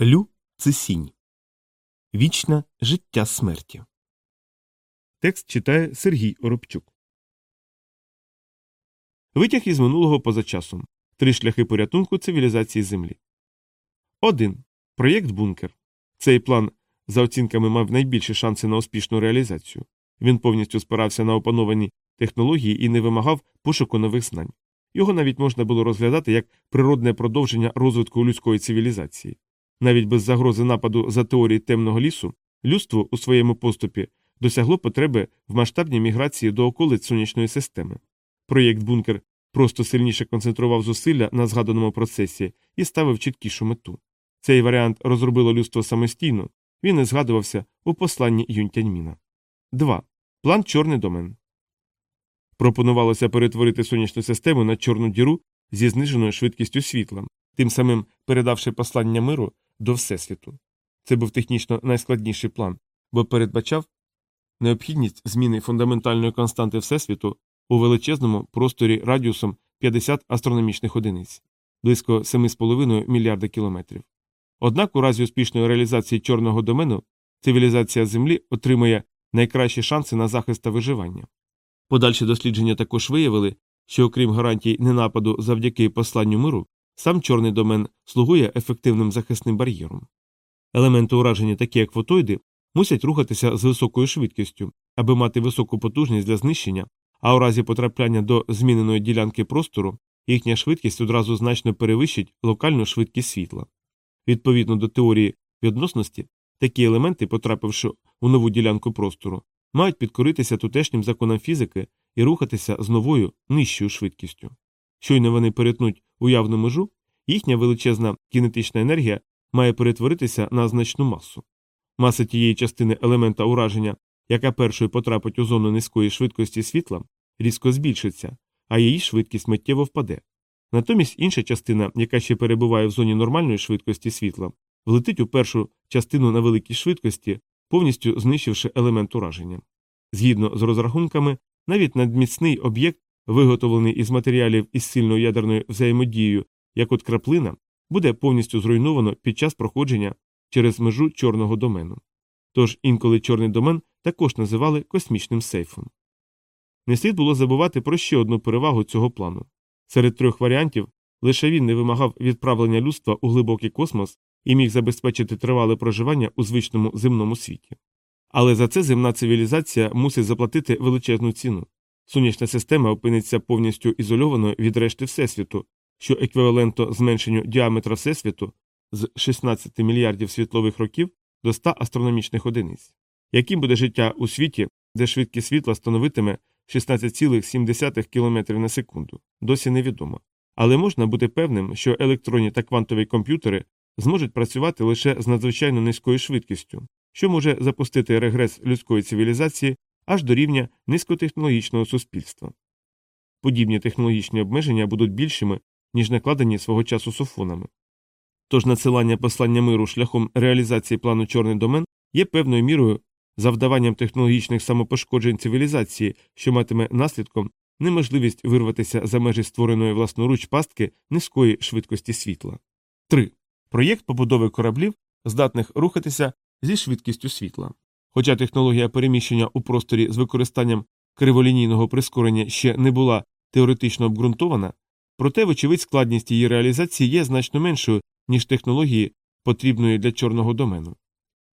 Лю це сінь. Вічне життя смерті. Текст читає Сергій Оробчук. Витяг із минулого поза часом. Три шляхи порятунку цивілізації Землі. 1. Проєкт Бункер. Цей план, за оцінками, мав найбільші шанси на успішну реалізацію. Він повністю спирався на опановані технології і не вимагав пошуку нових знань. Його навіть можна було розглядати як природне продовження розвитку людської цивілізації. Навіть без загрози нападу за теорії темного лісу, людство у своєму поступі досягло потреби в масштабній міграції до околиць сонячної системи. Проєкт Бункер просто сильніше концентрував зусилля на згаданому процесі і ставив чіткішу мету. Цей варіант розробило людство самостійно, він не згадувався у посланні Юнтяньміна. 2. План Чорний домен. Пропонувалося перетворити сонячну систему на чорну діру зі зниженою швидкістю світла, тим самим передавши послання миру до Всесвіту. Це був технічно найскладніший план, бо передбачав необхідність зміни фундаментальної константи Всесвіту у величезному просторі радіусом 50 астрономічних одиниць близько 7,5 мільярда кілометрів. Однак у разі успішної реалізації чорного домену цивілізація Землі отримує найкращі шанси на захист та виживання. Подальші дослідження також виявили, що окрім гарантій ненападу завдяки посланню миру, сам чорний домен слугує ефективним захисним бар'єром. Елементи ураження, такі як фотоїди, мусять рухатися з високою швидкістю, аби мати високу потужність для знищення, а у разі потрапляння до зміненої ділянки простору їхня швидкість одразу значно перевищить локальну швидкість світла. Відповідно до теорії відносності, такі елементи, потрапивши у нову ділянку простору, мають підкоритися тутешнім законам фізики і рухатися з новою нижчою швидкістю. Щойно вони перетнуть уявну межу, їхня величезна кінетична енергія має перетворитися на значну масу. Маса тієї частини елемента ураження, яка першою потрапить у зону низької швидкості світла, різко збільшиться, а її швидкість миттєво впаде. Натомість інша частина, яка ще перебуває в зоні нормальної швидкості світла, влетить у першу частину на великій швидкості, повністю знищивши елемент ураження. Згідно з розрахунками, навіть надміцний об'єкт, виготовлений із матеріалів із сильною ядерною взаємодією, як от краплина, буде повністю зруйновано під час проходження через межу чорного домену. Тож інколи чорний домен також називали космічним сейфом. Не слід було забувати про ще одну перевагу цього плану. Серед трьох варіантів лише він не вимагав відправлення людства у глибокий космос і міг забезпечити тривале проживання у звичному земному світі. Але за це земна цивілізація мусить заплатити величезну ціну. Сонячна система опиниться повністю ізольованою від решти Всесвіту, що еквівалентно зменшенню діаметра Всесвіту з 16 мільярдів світлових років до 100 астрономічних одиниць. Яким буде життя у світі, де швидкість світла становитиме 16,7 км на секунду, досі невідомо. Але можна бути певним, що електронні та квантові комп'ютери зможуть працювати лише з надзвичайно низькою швидкістю, що може запустити регрес людської цивілізації аж до рівня низькотехнологічного суспільства. Подібні технологічні обмеження будуть більшими, ніж накладені свого часу софонами. Тож надсилання послання миру шляхом реалізації плану Чорний домен є певною мірою завдаванням технологічних самопошкоджень цивілізації, що матиме наслідком неможливість вирватися за межі створеної власноруч пастки низької швидкості світла. 3. Проєкт побудови кораблів, здатних рухатися зі швидкістю світла. Хоча технологія переміщення у просторі з використанням криволінійного прискорення ще не була теоретично обґрунтована, проте, вочевидь, складність її реалізації є значно меншою, ніж технології, потрібної для чорного домену.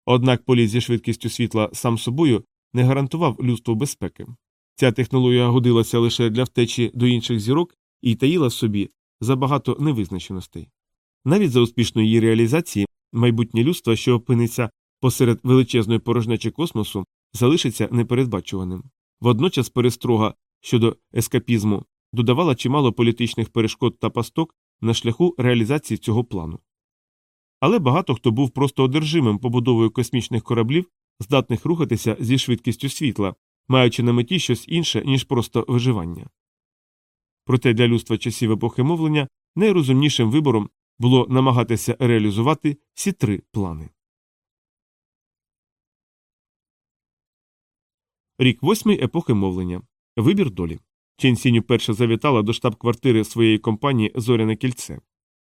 Однак політ зі швидкістю світла сам собою не гарантував людству безпеки. Ця технологія годилася лише для втечі до інших зірок і таїла в собі забагато невизначеностей. Навіть за успішної її реалізації майбутнє людство, що опиниться посеред величезної порожнечі космосу, залишиться непередбачуваним. Водночас перестрога щодо ескапізму додавала чимало політичних перешкод та пасток на шляху реалізації цього плану. Але багато хто був просто одержимим побудовою космічних кораблів, здатних рухатися зі швидкістю світла, маючи на меті щось інше, ніж просто виживання. Проте для людства часів епохи мовлення найрозумнішим вибором було намагатися реалізувати всі три плани. Рік восьмий епохи мовлення. Вибір долі. Чен Сінь перша завітала до штаб-квартири своєї компанії Зоряне кільце.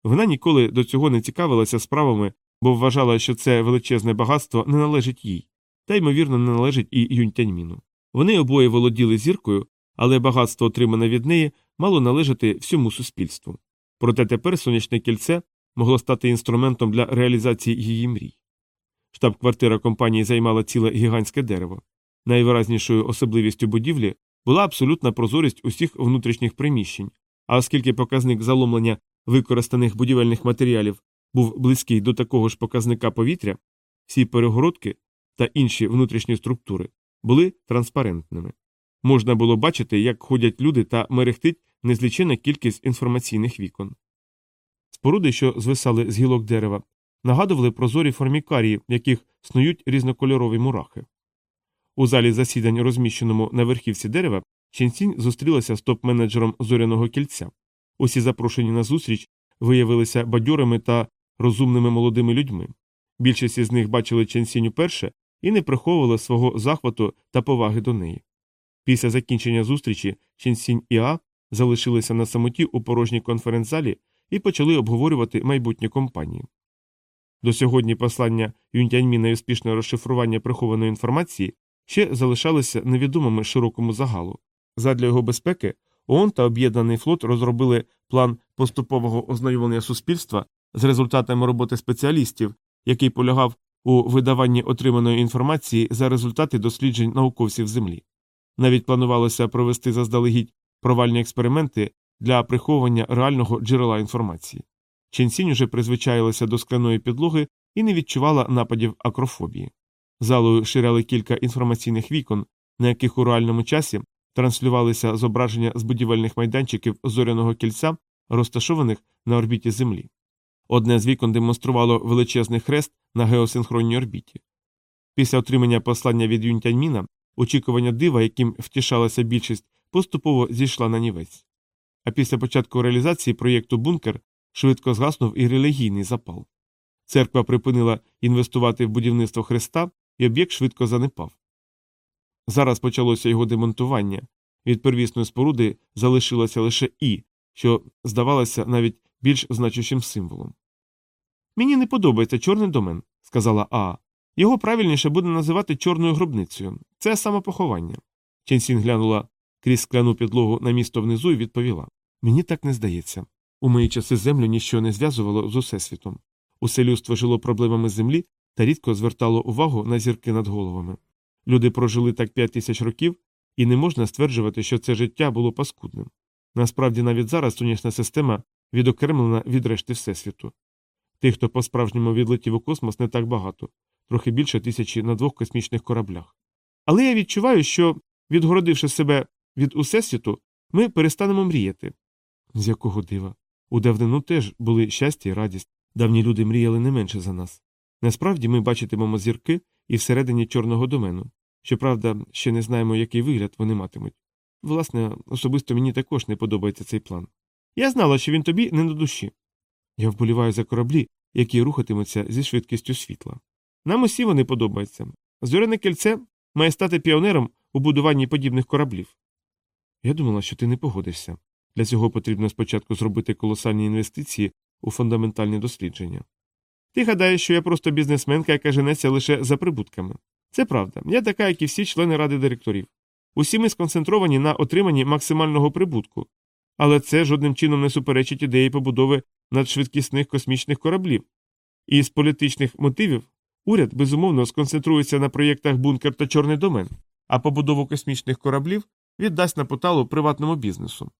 Вона ніколи до цього не цікавилася справами, бо вважала, що це величезне багатство не належить їй, та ймовірно не належить і Юнтяньміну. Вони обоє володіли зіркою, але багатство, отримане від неї, мало належати всьому суспільству. Проте тепер сонячне кільце могло стати інструментом для реалізації її мрій. Штаб-квартира компанії займала ціле гігантське дерево. Найвиразнішою особливістю будівлі була абсолютна прозорість усіх внутрішніх приміщень, а оскільки показник заломлення використаних будівельних матеріалів був близький до такого ж показника повітря, всі перегородки та інші внутрішні структури були транспарентними. Можна було бачити, як ходять люди та мерехтить незлічена кількість інформаційних вікон. Споруди, що звисали з гілок дерева, нагадували прозорі формікарії, в яких снують різнокольорові мурахи. У залі засідань, розміщеному на верхівці дерева, Ченсінь зустрілася з топ-менеджером зоряного кільця. Усі запрошені на зустріч виявилися бадьорими та розумними молодими людьми. Більшість із них бачили Ченсінь уперше і не приховували свого захвату та поваги до неї. Після закінчення зустрічі Ченсінь і А залишилися на самоті у порожній конференц-залі і почали обговорювати майбутнє компанії. До сьогодні послання Юнтяньміна і успішне розшифрування прихованої інформації ще залишалися невідомими широкому загалу. Задля його безпеки ООН та Об'єднаний флот розробили план поступового ознайомлення суспільства з результатами роботи спеціалістів, який полягав у видаванні отриманої інформації за результати досліджень науковців Землі. Навіть планувалося провести заздалегідь провальні експерименти для приховування реального джерела інформації. Ченсінь уже призвичаїлася до скляної підлоги і не відчувала нападів акрофобії. Залою ширяли кілька інформаційних вікон, на яких у реальному часі транслювалися зображення з будівельних майданчиків зоряного кільця, розташованих на орбіті Землі. Одне з вікон демонструвало величезний хрест на геосинхронній орбіті. Після отримання послання від Юнтяньміна очікування дива, яким втішалася більшість, поступово зійшла на нівець. А після початку реалізації проєкту Бункер швидко згаснув і релігійний запал. Церква припинила інвестувати в будівництво хреста, і об'єкт швидко занепав. Зараз почалося його демонтування. Від первісної споруди залишилося лише І, що здавалося навіть більш значущим символом. Мені не подобається чорний домен, сказала Аа. Його правильніше буде називати чорною гробницею. Це самопоховання. Ченсін глянула крізь скляну підлогу на місто внизу і відповіла Мені так не здається. У мої часи землю ніщо не зв'язувало з усесвітом. Усе людство жило проблемами землі та рідко звертало увагу на зірки над головами. Люди прожили так п'ять тисяч років, і не можна стверджувати, що це життя було паскудним. Насправді, навіть зараз сонячна система відокремлена від решти Всесвіту. Тих, хто по справжньому відлетів у космос, не так багато, трохи більше тисячі на двох космічних кораблях. Але я відчуваю, що, відгородивши себе від Усесвіту, ми перестанемо мріяти. З якого дива? У давнину теж були щастя і радість, давні люди мріяли не менше за нас. Насправді ми бачитимемо зірки і всередині чорного домену. Щоправда, ще не знаємо, який вигляд вони матимуть. Власне, особисто мені також не подобається цей план. Я знала, що він тобі не на душі. Я вболіваю за кораблі, які рухатимуться зі швидкістю світла. Нам усі вони подобаються. Зоряне кільце має стати піонером у будуванні подібних кораблів. Я думала, що ти не погодишся. Для цього потрібно спочатку зробити колосальні інвестиції у фундаментальні дослідження. Ти гадаєш, що я просто бізнесменка, яка женеться лише за прибутками. Це правда, я така, як і всі члени ради директорів. Усі ми сконцентровані на отриманні максимального прибутку, але це жодним чином не суперечить ідеї побудови надшвидкісних космічних кораблів. І з політичних мотивів уряд безумовно сконцентрується на проєктах бункер та чорний домен, а побудову космічних кораблів віддасть на поталу приватному бізнесу.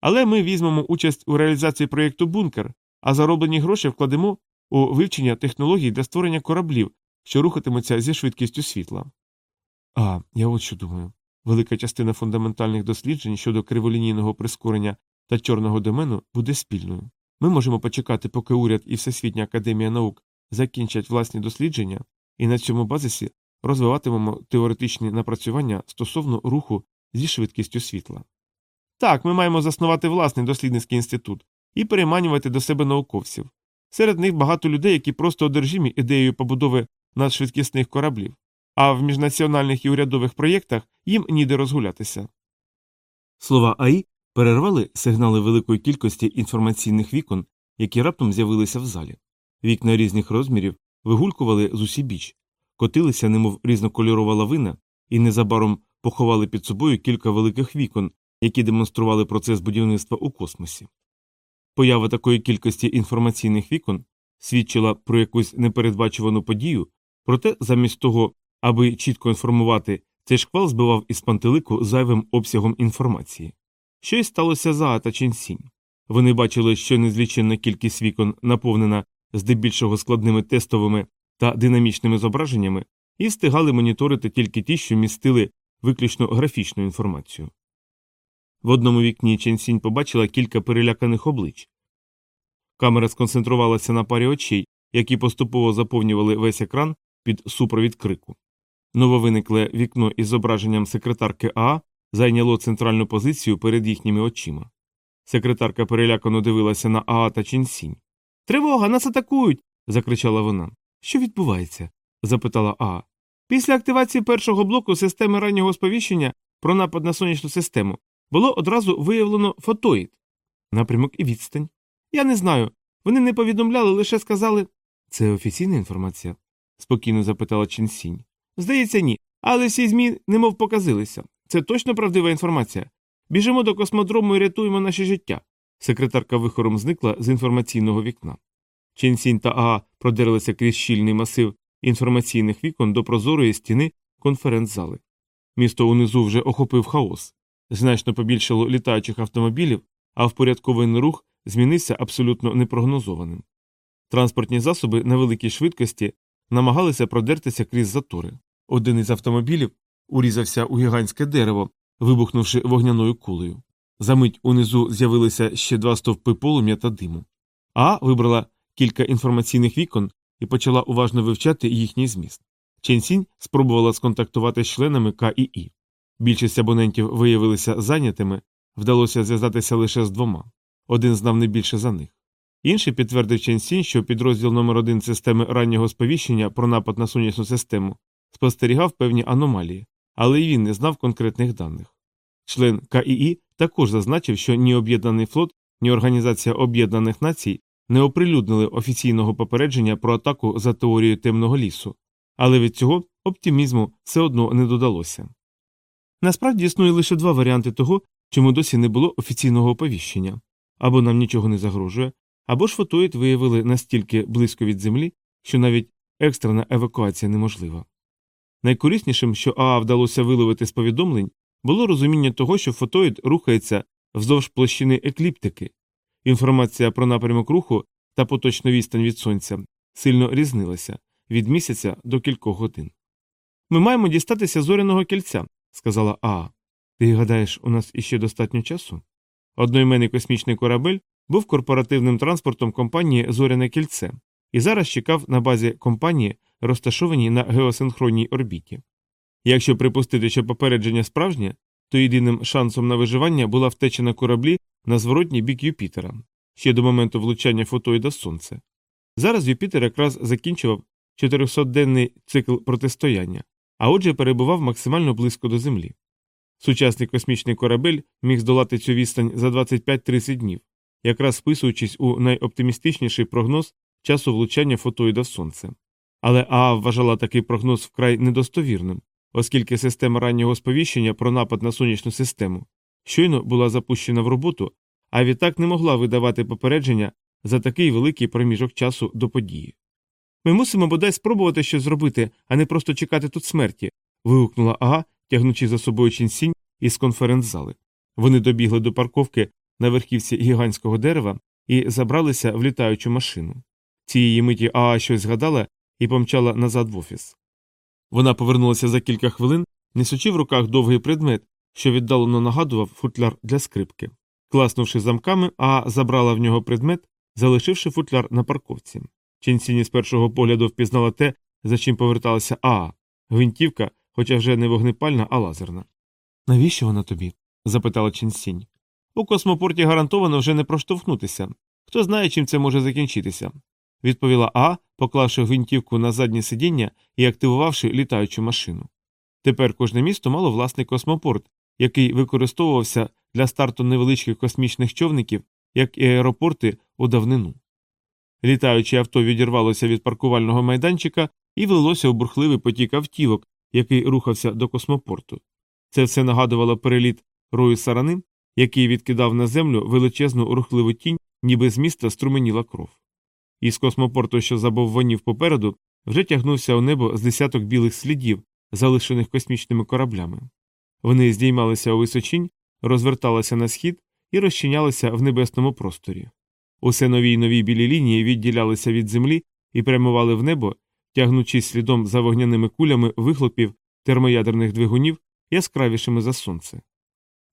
Але ми візьмемо участь у реалізації проєкту бункер, а зароблені гроші вкладемо у вивчення технологій для створення кораблів, що рухатимуться зі швидкістю світла. А, я от що думаю. Велика частина фундаментальних досліджень щодо криволінійного прискорення та чорного домену буде спільною. Ми можемо почекати, поки уряд і Всесвітня академія наук закінчать власні дослідження, і на цьому базисі розвиватимемо теоретичні напрацювання стосовно руху зі швидкістю світла. Так, ми маємо заснувати власний дослідницький інститут і переманювати до себе науковців. Серед них багато людей, які просто одержимі ідеєю побудови надшвидкісних кораблів, а в міжнаціональних і урядових проєктах їм ніде розгулятися. Слова АІ перервали сигнали великої кількості інформаційних вікон, які раптом з'явилися в залі. Вікна різних розмірів вигулькували з усібіч, котилися, немов різнокольорова лавина, і незабаром поховали під собою кілька великих вікон, які демонстрували процес будівництва у космосі. Поява такої кількості інформаційних вікон свідчила про якусь непередбачувану подію, проте замість того, аби чітко інформувати, цей шквал збивав із пантелику зайвим обсягом інформації. Щось сталося за Ата Ченсінь. Вони бачили, що незліченна кількість вікон наповнена здебільшого складними тестовими та динамічними зображеннями, і встигали моніторити тільки ті, що містили виключно графічну інформацію. В одному вікні Ченсінь побачила кілька переляканих облич. Камера сконцентрувалася на парі очей, які поступово заповнювали весь екран під супровід крику. Нововиникле вікно із зображенням секретарки Аа зайняло центральну позицію перед їхніми очима. Секретарка перелякано дивилася на Аа та Ченсінь. Тривога, нас атакують. закричала вона. Що відбувається? запитала Аа. Після активації першого блоку системи раннього сповіщення про напад на сонячну систему було одразу виявлено фотоїд. Напрямок і відстань. Я не знаю. Вони не повідомляли, лише сказали. Це офіційна інформація? спокійно запитала Ченсінь. Здається, ні. Але всі ЗМІ немов показилися. Це точно правдива інформація. Біжимо до космодрому і рятуємо наше життя. Секретарка вихором зникла з інформаційного вікна. Ченсінь та Аа продерлися крізь щільний масив інформаційних вікон до прозорої стіни конференц-зали. Місто унизу вже охопив хаос. Значно побільшало літаючих автомобілів, а впорядкований рух змінився абсолютно непрогнозованим. Транспортні засоби на великій швидкості намагалися продертися крізь затори. Один із автомобілів урізався у гігантське дерево, вибухнувши вогняною кулею. Замить унизу з'явилися ще два стовпи полум'я та диму. А вибрала кілька інформаційних вікон і почала уважно вивчати їхній зміст. Ченсінь спробувала сконтактувати з членами КІІ. Більшість абонентів виявилися зайнятими, вдалося зв'язатися лише з двома. Один знав не більше за них. Інший підтвердив Ченсінь, що підрозділ номер 1 системи раннього сповіщення про напад на сонячну систему спостерігав певні аномалії, але й він не знав конкретних даних. Член КІІ також зазначив, що ні Об'єднаний флот, ні Організація Об'єднаних Націй не оприлюднили офіційного попередження про атаку за теорією темного лісу, але від цього оптимізму все одно не додалося. Насправді існує лише два варіанти того, чому досі не було офіційного оповіщення або нам нічого не загрожує, або ж фотоїд виявили настільки близько від землі, що навіть екстрена евакуація неможлива. Найкориснішим, що Аа вдалося виловити з повідомлень, було розуміння того, що фотоїд рухається вздовж площини екліптики. Інформація про напрямок руху та поточну відстань від сонця сильно різнилася від місяця до кількох годин. Ми маємо дістатися зоряного кільця, сказала Аа. Ти гадаєш, у нас іще достатньо часу? Одноіменний космічний корабель був корпоративним транспортом компанії Зоряне кільце і зараз чекав на базі компанії, розташованій на геосинхронній орбіті. Якщо припустити, що попередження справжнє, то єдиним шансом на виживання була втеча на кораблі на зворотній бік Юпітера ще до моменту влучання фотоїда Сонце. Зараз Юпітер якраз закінчував 400-денний цикл протистояння, а отже перебував максимально близько до Землі. Сучасний космічний корабель міг здолати цю відстань за 25-30 днів, якраз списуючись у найоптимістичніший прогноз часу влучання фотоїда в сонце. Але Аа вважала такий прогноз вкрай недостовірним, оскільки система раннього сповіщення про напад на сонячну систему щойно була запущена в роботу, а відтак не могла видавати попередження за такий великий проміжок часу до події. Ми мусимо бодай спробувати щось зробити, а не просто чекати тут смерті. вигукнула Ага, тягнучи за собою чінсінь із конференц-зали. Вони добігли до парковки на верхівці гігантського дерева і забралися в літаючу машину. Цієї миті Аа щось згадала і помчала назад в офіс. Вона повернулася за кілька хвилин, несучи в руках довгий предмет, що віддалено нагадував футляр для скрипки. Класнувши замками, Аа забрала в нього предмет, залишивши футляр на парковці. Ченсіні з першого погляду впізнала те, за чим поверталася Аа гвинтівка, хоча вже не вогнепальна, а лазерна. Навіщо вона тобі? запитала Ченсінь. У космопорті гарантовано вже не проштовхнутися. Хто знає, чим це може закінчитися, відповіла А, поклавши гвинтівку на заднє сидіння і активувавши літаючу машину. Тепер кожне місто мало власний космопорт, який використовувався для старту невеличких космічних човників, як і аеропорти у давнину. Літаюче авто відірвалося від паркувального майданчика і влилося у бурхливий потік автівок, який рухався до космопорту. Це все нагадувало переліт рою сарани, який відкидав на землю величезну рухливу тінь, ніби з міста струменіла кров. Із космопорту, що забоввонів попереду, вже тягнувся у небо з десяток білих слідів, залишених космічними кораблями. Вони здіймалися у височинь, розверталися на схід і розчинялися в небесному просторі. Усе нові й нові білі лінії відділялися від землі і прямували в небо, тягнучись слідом за вогняними кулями вихлопів термоядерних двигунів яскравішими за сонце.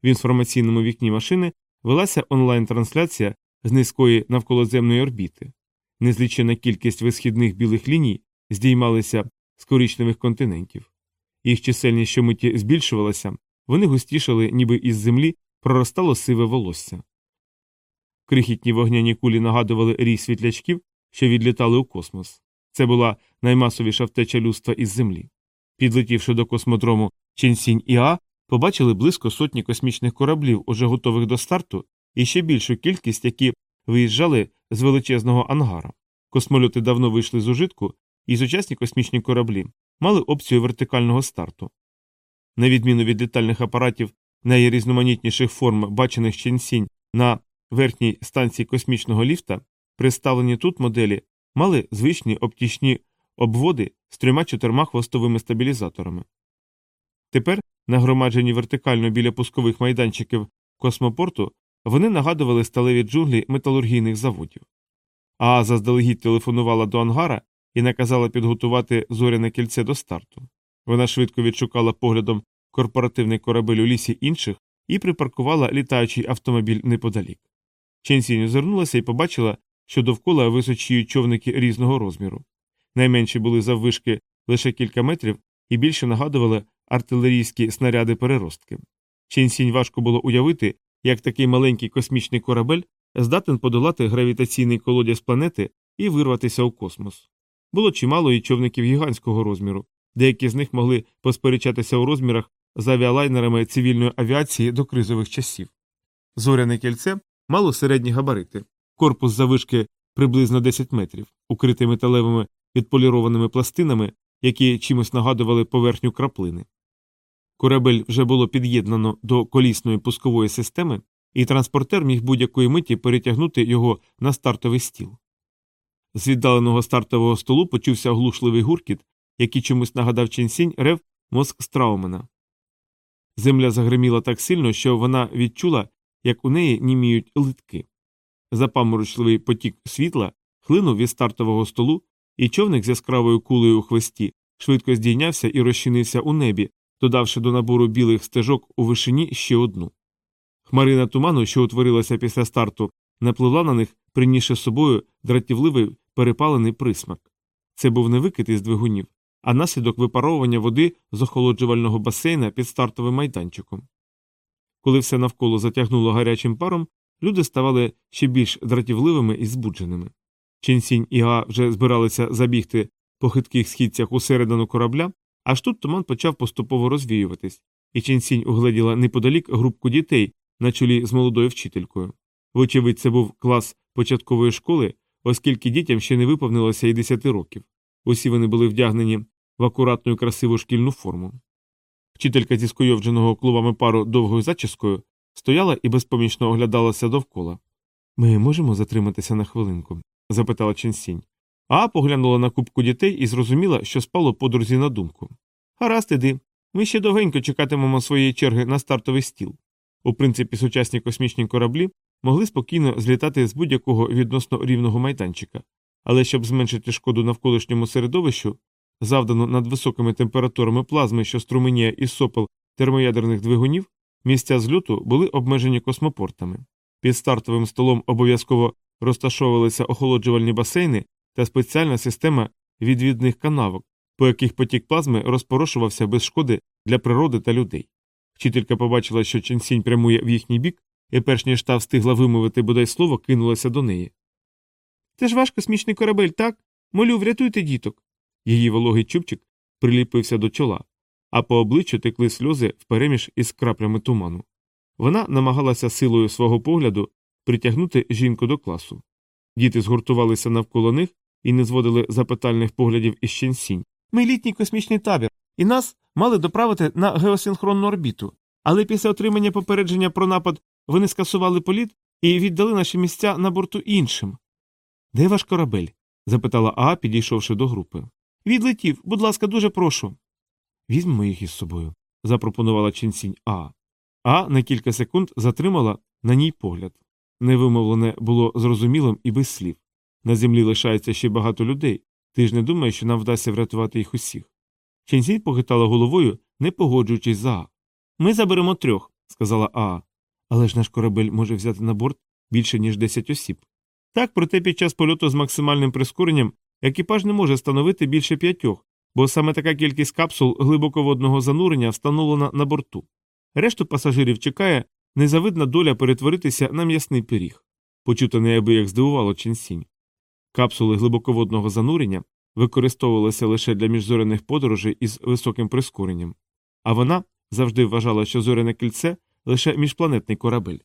В інформаційному вікні машини велася онлайн-трансляція з низької навколоземної орбіти. Незлічена кількість висхідних білих ліній здіймалися з коричневих континентів. Їх чисельність щомиті збільшувалася, вони густішали, ніби із землі проростало сиве волосся. Крихітні вогняні кулі нагадували рій світлячків, що відлітали у космос. Це була наймасовіша втеча людства із землі. Підлетівши до космодрому Ченсінь Іа, побачили близько сотні космічних кораблів, уже готових до старту, і ще більшу кількість, які виїжджали з величезного ангара. Космольоти давно вийшли з ужитку, і сучасні космічні кораблі мали опцію вертикального старту. На відміну від літальних апаратів найрізноманітніших форм, бачених Ченсінь на верхній станції космічного ліфта, представлені тут моделі мали звичні оптічні обводи з трьома чотирма хвостовими стабілізаторами. Тепер, нагромаджені вертикально біля пускових майданчиків космопорту, вони нагадували сталеві джунглі металургійних заводів. А заздалегідь телефонувала до ангара і наказала підготувати зоряне кільце до старту. Вона швидко відшукала поглядом корпоративний корабель у лісі інших і припаркувала літаючий автомобіль неподалік. Ченсінь озирнулася і побачила, що довкола височіють човники різного розміру. Найменші були заввишки лише кілька метрів і більше нагадували артилерійські снаряди переростки. Ченсінь важко було уявити, як такий маленький космічний корабель здатен подолати гравітаційний колодязь планети і вирватися у космос. Було чимало і човників гігантського розміру, деякі з них могли посперечатися у розмірах з авіалайнерами цивільної авіації до кризових часів. Зоряне кільце мало середні габарити, корпус завишки приблизно 10 метрів, укритий металевими відполірованими пластинами, які чимось нагадували поверхню краплини. Корабель вже було під'єднано до колісної пускової системи, і транспортер міг будь-якої миті перетягнути його на стартовий стіл. З віддаленого стартового столу почувся оглушливий гуркіт, який чомусь нагадав Ченсінь рев мозк Страумена. Земля загриміла так сильно, що вона відчула, як у неї німіють литки. Запаморочливий потік світла хлинув від стартового столу, і човник з яскравою кулею у хвості швидко здійнявся і розчинився у небі, додавши до набору білих стежок у вишині ще одну. Хмарина туману, що утворилася після старту, напливла на них, принісши з собою дратівливий перепалений присмак. Це був не викид із двигунів, а наслідок випаровування води з охолоджувального басейна під стартовим майданчиком. Коли все навколо затягнуло гарячим паром, люди ставали ще більш дратівливими і збудженими. Ченсінь і Га вже збиралися забігти по хитких східцях усередину корабля, аж тут туман почав поступово розвіюватись, і Ченсінь угледіла неподалік групку дітей на чолі з молодою вчителькою. Вочевидь, це був клас початкової школи, оскільки дітям ще не виповнилося і десяти років. Усі вони були вдягнені в акуратну і красиву шкільну форму. Вчителька зі скойовдженого клубами пару довгою зачіскою стояла і безпомічно оглядалася довкола. Ми можемо затриматися на хвилинку? запитала Ченсінь. А поглянула на кубку дітей і зрозуміла, що спало подрузі на думку. Гаразд, іди. Ми ще довгенько чекатимемо своєї черги на стартовий стіл. У принципі, сучасні космічні кораблі могли спокійно злітати з будь-якого відносно рівного майданчика, але щоб зменшити шкоду навколишньому середовищу, завдану над високими температурами плазми, що струменіє із сопел термоядерних двигунів, місця зльоту були обмежені космопортами. Під стартовим столом обов'язково розташовувалися охолоджувальні басейни та спеціальна система відвідних канавок, по яких потік плазми розпорошувався без шкоди для природи та людей. Вчителька побачила, що Ченсінь прямує в їхній бік, і перш ніж та встигла вимовити бодай слово, кинулася до неї. Це ж ваш космічний корабель, так? Молю, врятуйте діток. Її вологий чубчик приліпився до чола, а по обличчю текли сльози впереміж із краплями туману. Вона намагалася силою свого погляду притягнути жінку до класу. Діти згуртувалися навколо них і не зводили запитальних поглядів із Ченсінь. Ми літній космічний табір, і нас мали доправити на геосинхронну орбіту. Але після отримання попередження про напад вони скасували політ і віддали наші місця на борту іншим. Де ваш корабель? запитала Аа, підійшовши до групи. Відлетів, будь ласка, дуже прошу. Візьмемо їх із собою, запропонувала Ченсінь Аа. А на кілька секунд затримала на ній погляд. Невимовлене було зрозумілим і без слів. На землі лишається ще багато людей. Ти ж не думаєш, що нам вдасться врятувати їх усіх. Ченсінь похитала головою, не погоджуючись за Аа. Ми заберемо трьох, сказала Аа. Але ж наш корабель може взяти на борт більше, ніж 10 осіб. Так, проте під час польоту з максимальним прискоренням екіпаж не може становити більше п'ятьох, бо саме така кількість капсул глибоководного занурення встановлена на борту. Решту пасажирів чекає незавидна доля перетворитися на м'ясний пиріг. Почуто неабияк здивувало Ченсінь. Капсули глибоководного занурення використовувалися лише для міжзоряних подорожей із високим прискоренням, а вона завжди вважала, що зоряне кільце лише міжпланетний корабель.